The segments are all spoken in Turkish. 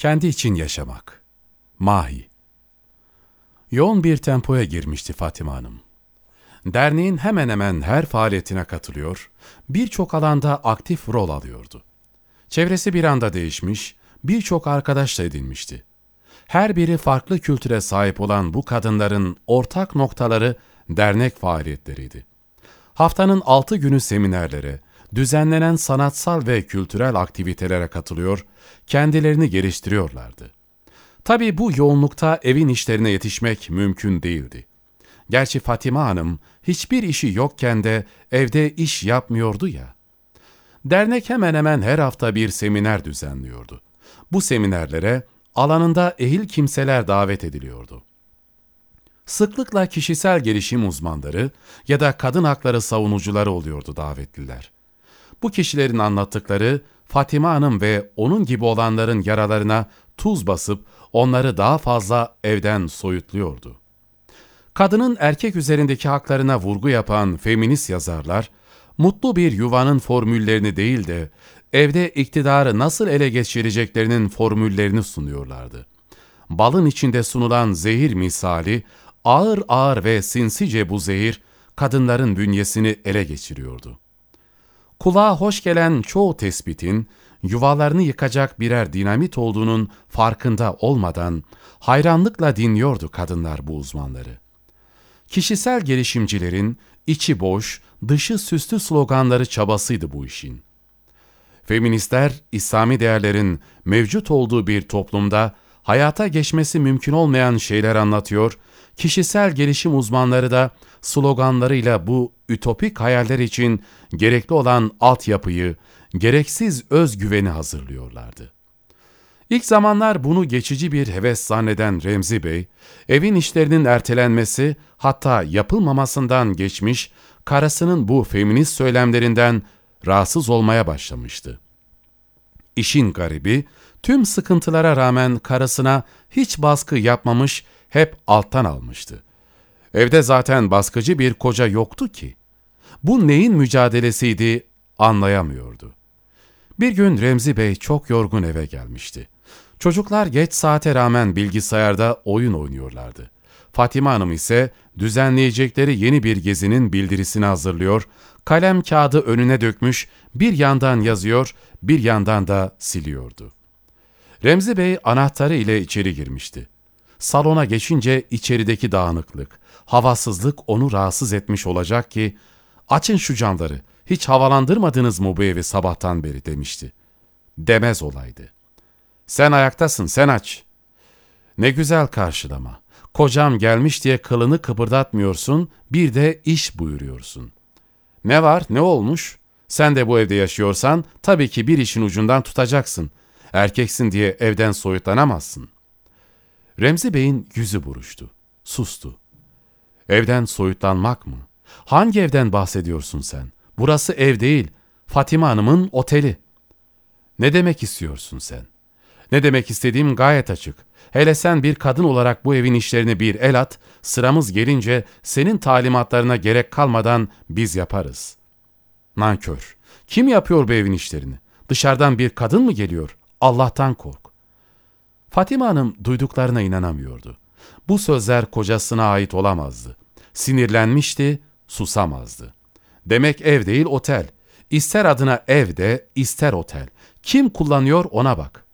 Kendi için yaşamak. Mahi. Yoğun bir tempoya girmişti Fatima Hanım. Derneğin hemen hemen her faaliyetine katılıyor, birçok alanda aktif rol alıyordu. Çevresi bir anda değişmiş, birçok arkadaş da edinmişti. Her biri farklı kültüre sahip olan bu kadınların ortak noktaları dernek faaliyetleriydi. Haftanın altı günü seminerlere, düzenlenen sanatsal ve kültürel aktivitelere katılıyor, kendilerini geliştiriyorlardı. Tabi bu yoğunlukta evin işlerine yetişmek mümkün değildi. Gerçi Fatima Hanım hiçbir işi yokken de evde iş yapmıyordu ya. Dernek hemen hemen her hafta bir seminer düzenliyordu. Bu seminerlere alanında ehil kimseler davet ediliyordu. Sıklıkla kişisel gelişim uzmanları ya da kadın hakları savunucuları oluyordu davetliler. Bu kişilerin anlattıkları Fatima Hanım ve onun gibi olanların yaralarına tuz basıp onları daha fazla evden soyutluyordu. Kadının erkek üzerindeki haklarına vurgu yapan feminist yazarlar, mutlu bir yuvanın formüllerini değil de evde iktidarı nasıl ele geçireceklerinin formüllerini sunuyorlardı. Balın içinde sunulan zehir misali, ağır ağır ve sinsice bu zehir, kadınların bünyesini ele geçiriyordu. Kulağa hoş gelen çoğu tespitin, yuvalarını yıkacak birer dinamit olduğunun farkında olmadan, hayranlıkla dinliyordu kadınlar bu uzmanları. Kişisel gelişimcilerin içi boş, dışı süslü sloganları çabasıydı bu işin. Feministler, İslami değerlerin mevcut olduğu bir toplumda hayata geçmesi mümkün olmayan şeyler anlatıyor, kişisel gelişim uzmanları da sloganlarıyla bu ütopik hayaller için gerekli olan altyapıyı, gereksiz özgüveni hazırlıyorlardı. İlk zamanlar bunu geçici bir heves zanneden Remzi Bey, evin işlerinin ertelenmesi hatta yapılmamasından geçmiş, karısının bu feminist söylemlerinden rahatsız olmaya başlamıştı. İşin garibi, tüm sıkıntılara rağmen karısına hiç baskı yapmamış, hep alttan almıştı. Evde zaten baskıcı bir koca yoktu ki. Bu neyin mücadelesiydi anlayamıyordu. Bir gün Remzi Bey çok yorgun eve gelmişti. Çocuklar geç saate rağmen bilgisayarda oyun oynuyorlardı. Fatime Hanım ise düzenleyecekleri yeni bir gezinin bildirisini hazırlıyor, kalem kağıdı önüne dökmüş, bir yandan yazıyor, bir yandan da siliyordu. Remzi Bey anahtarı ile içeri girmişti. Salona geçince içerideki dağınıklık, havasızlık onu rahatsız etmiş olacak ki, açın şu camları, hiç havalandırmadınız mı bu evi sabahtan beri demişti. Demez olaydı. Sen ayaktasın, sen aç. Ne güzel karşılama. Kocam gelmiş diye kılını kıpırdatmıyorsun, bir de iş buyuruyorsun. Ne var, ne olmuş? Sen de bu evde yaşıyorsan tabii ki bir işin ucundan tutacaksın. Erkeksin diye evden soyutlanamazsın. Remzi Bey'in yüzü buruştu. Sustu. Evden soyutlanmak mı? Hangi evden bahsediyorsun sen? Burası ev değil, Fatime Hanım'ın oteli. Ne demek istiyorsun sen? Ne demek istediğim gayet açık. Hele sen bir kadın olarak bu evin işlerini bir el at, sıramız gelince senin talimatlarına gerek kalmadan biz yaparız. Nankör. Kim yapıyor bu evin işlerini? Dışarıdan bir kadın mı geliyor? Allah'tan kork. Fatime Hanım duyduklarına inanamıyordu. Bu sözler kocasına ait olamazdı. Sinirlenmişti, susamazdı. Demek ev değil otel. İster adına evde, ister otel. Kim kullanıyor ona bak.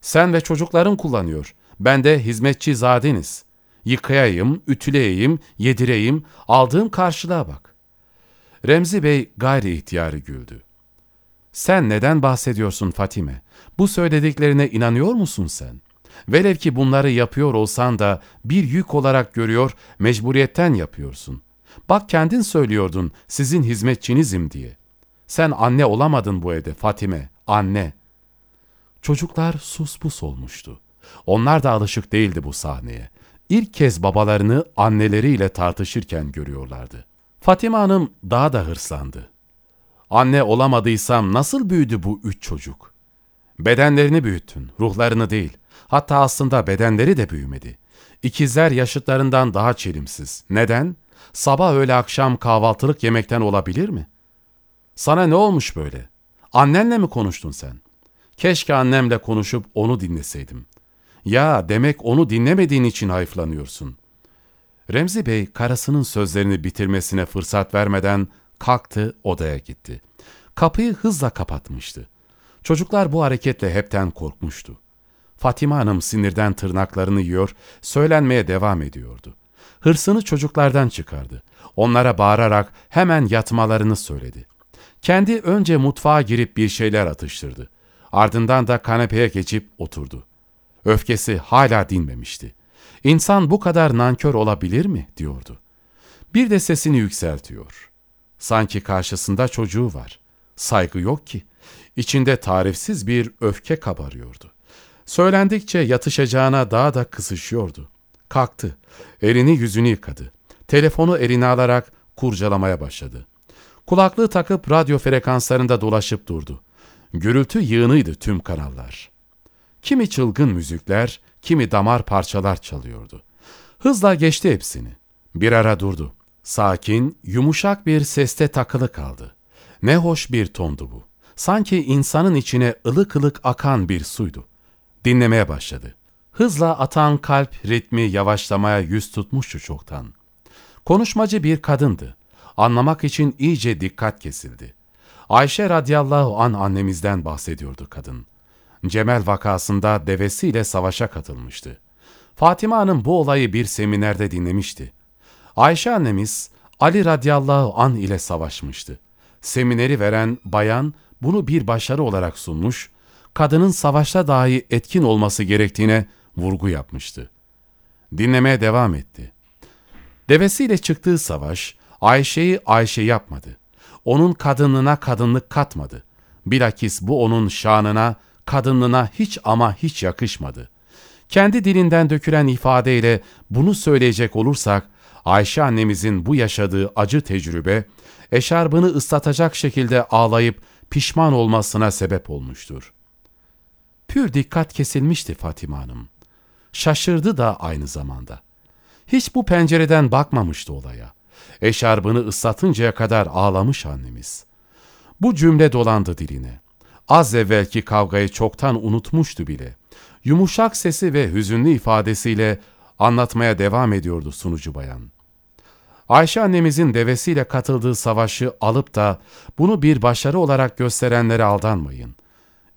Sen ve çocukların kullanıyor. Ben de hizmetçi zadeniz. Yıkayayım, ütüleyeyim, yedireyim, aldığım karşılığa bak. Remzi Bey gayri ihtiyarı güldü. Sen neden bahsediyorsun Fatime? Bu söylediklerine inanıyor musun sen? Velev ki bunları yapıyor olsan da bir yük olarak görüyor, mecburiyetten yapıyorsun. Bak kendin söylüyordun, sizin hizmetçinizim diye. Sen anne olamadın bu evde Fatime, anne. Çocuklar sus pus olmuştu. Onlar da alışık değildi bu sahneye. İlk kez babalarını anneleriyle tartışırken görüyorlardı. Fatime Hanım daha da hırslandı. Anne olamadıysam nasıl büyüdü bu üç çocuk? Bedenlerini büyüttün, ruhlarını değil. Hatta aslında bedenleri de büyümedi. İkizler yaşıtlarından daha çelimsiz. Neden? Sabah öğle akşam kahvaltılık yemekten olabilir mi? Sana ne olmuş böyle? Annenle mi konuştun sen? Keşke annemle konuşup onu dinleseydim. Ya demek onu dinlemediğin için hayıflanıyorsun. Remzi Bey karısının sözlerini bitirmesine fırsat vermeden kalktı odaya gitti. Kapıyı hızla kapatmıştı. Çocuklar bu hareketle hepten korkmuştu. Fatime Hanım sinirden tırnaklarını yiyor, söylenmeye devam ediyordu. Hırsını çocuklardan çıkardı. Onlara bağırarak hemen yatmalarını söyledi. Kendi önce mutfağa girip bir şeyler atıştırdı. Ardından da kanepeye geçip oturdu. Öfkesi hala dinmemişti. İnsan bu kadar nankör olabilir mi diyordu. Bir de sesini yükseltiyor. Sanki karşısında çocuğu var. Saygı yok ki. İçinde tarifsiz bir öfke kabarıyordu. Söylendikçe yatışacağına daha da kısışıyordu. Kalktı. Elini yüzünü yıkadı. Telefonu eline alarak kurcalamaya başladı. Kulaklığı takıp radyo frekanslarında dolaşıp durdu. Gürültü yığınıydı tüm kanallar. Kimi çılgın müzikler, kimi damar parçalar çalıyordu. Hızla geçti hepsini. Bir ara durdu. Sakin, yumuşak bir seste takılı kaldı. Ne hoş bir tondu bu. Sanki insanın içine ılık ılık akan bir suydu. Dinlemeye başladı. Hızla atan kalp ritmi yavaşlamaya yüz tutmuştu çoktan. Konuşmacı bir kadındı. Anlamak için iyice dikkat kesildi. Ayşe radıyallahu an annemizden bahsediyordu kadın. Cemel vakasında devesiyle savaşa katılmıştı. Fatime Hanım bu olayı bir seminerde dinlemişti. Ayşe annemiz Ali radıyallahu an ile savaşmıştı. Semineri veren bayan bunu bir başarı olarak sunmuş, kadının savaşta dahi etkin olması gerektiğine vurgu yapmıştı. Dinlemeye devam etti. Devesiyle çıktığı savaş Ayşe'yi Ayşe yapmadı. Onun kadınlığına kadınlık katmadı. Bilakis bu onun şanına, kadınlığına hiç ama hiç yakışmadı. Kendi dilinden dökülen ifadeyle bunu söyleyecek olursak, Ayşe annemizin bu yaşadığı acı tecrübe, eşarbını ıslatacak şekilde ağlayıp pişman olmasına sebep olmuştur. Pür dikkat kesilmişti Fatime Hanım. Şaşırdı da aynı zamanda. Hiç bu pencereden bakmamıştı olaya. Eşarbını ıslatıncaya kadar ağlamış annemiz. Bu cümle dolandı diline. Az evvelki kavgayı çoktan unutmuştu bile. Yumuşak sesi ve hüzünlü ifadesiyle anlatmaya devam ediyordu sunucu bayan. Ayşe annemizin devesiyle katıldığı savaşı alıp da bunu bir başarı olarak gösterenlere aldanmayın.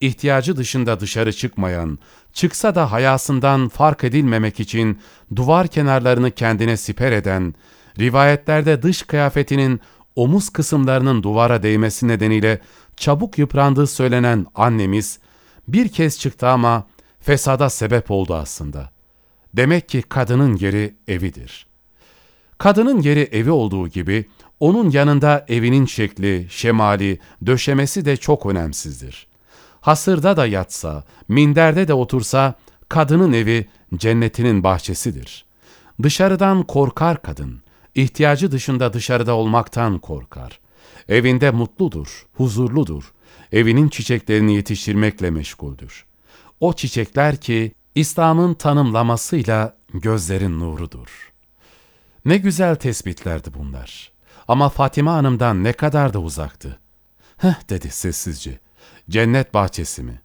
İhtiyacı dışında dışarı çıkmayan, çıksa da hayasından fark edilmemek için duvar kenarlarını kendine siper eden, rivayetlerde dış kıyafetinin omuz kısımlarının duvara değmesi nedeniyle çabuk yıprandığı söylenen annemiz, bir kez çıktı ama fesada sebep oldu aslında. Demek ki kadının yeri evidir. Kadının yeri evi olduğu gibi, onun yanında evinin şekli, şemali, döşemesi de çok önemsizdir. Hasırda da yatsa, minderde de otursa, kadının evi cennetinin bahçesidir. Dışarıdan korkar kadın, ihtiyacı dışında dışarıda olmaktan korkar. Evinde mutludur, huzurludur, evinin çiçeklerini yetiştirmekle meşguldür. O çiçekler ki İslam'ın tanımlamasıyla gözlerin nurudur. Ne güzel tespitlerdi bunlar. Ama Fatime Hanım'dan ne kadar da uzaktı. Heh dedi sessizce. Cennet bahçesi mi?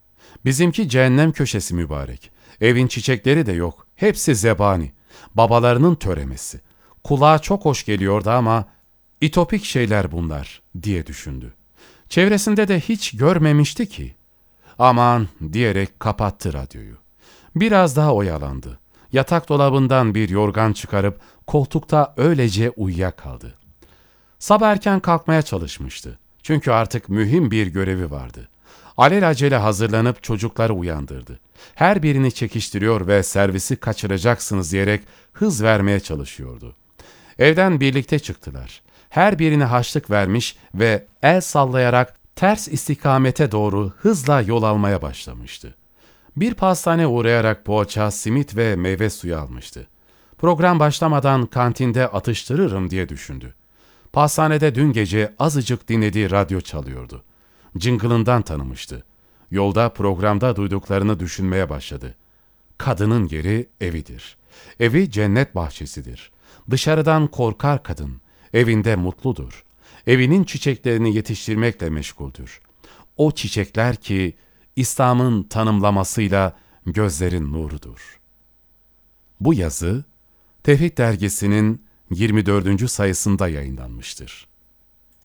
Bizimki cehennem köşesi mübarek. Evin çiçekleri de yok. Hepsi zebani. Babalarının töremesi. Kulağa çok hoş geliyordu ama itopik şeyler bunlar diye düşündü. Çevresinde de hiç görmemişti ki. Aman diyerek kapattı radyoyu. Biraz daha oyalandı. Yatak dolabından bir yorgan çıkarıp koltukta öylece uyuyakaldı. Sabah erken kalkmaya çalışmıştı. Çünkü artık mühim bir görevi vardı. Alelacele hazırlanıp çocukları uyandırdı. Her birini çekiştiriyor ve servisi kaçıracaksınız diyerek hız vermeye çalışıyordu. Evden birlikte çıktılar. Her birine haçlık vermiş ve el sallayarak ters istikamete doğru hızla yol almaya başlamıştı. Bir pastane uğrayarak poğaça, simit ve meyve suyu almıştı. Program başlamadan kantinde atıştırırım diye düşündü. Pastanede dün gece azıcık dinlediği radyo çalıyordu. Cıngılından tanımıştı. Yolda programda duyduklarını düşünmeye başladı. Kadının yeri evidir. Evi cennet bahçesidir. Dışarıdan korkar kadın. Evinde mutludur. Evinin çiçeklerini yetiştirmekle meşguldür. O çiçekler ki İslam'ın tanımlamasıyla gözlerin nurudur. Bu yazı, Tevhid dergisinin 24. sayısında yayınlanmıştır.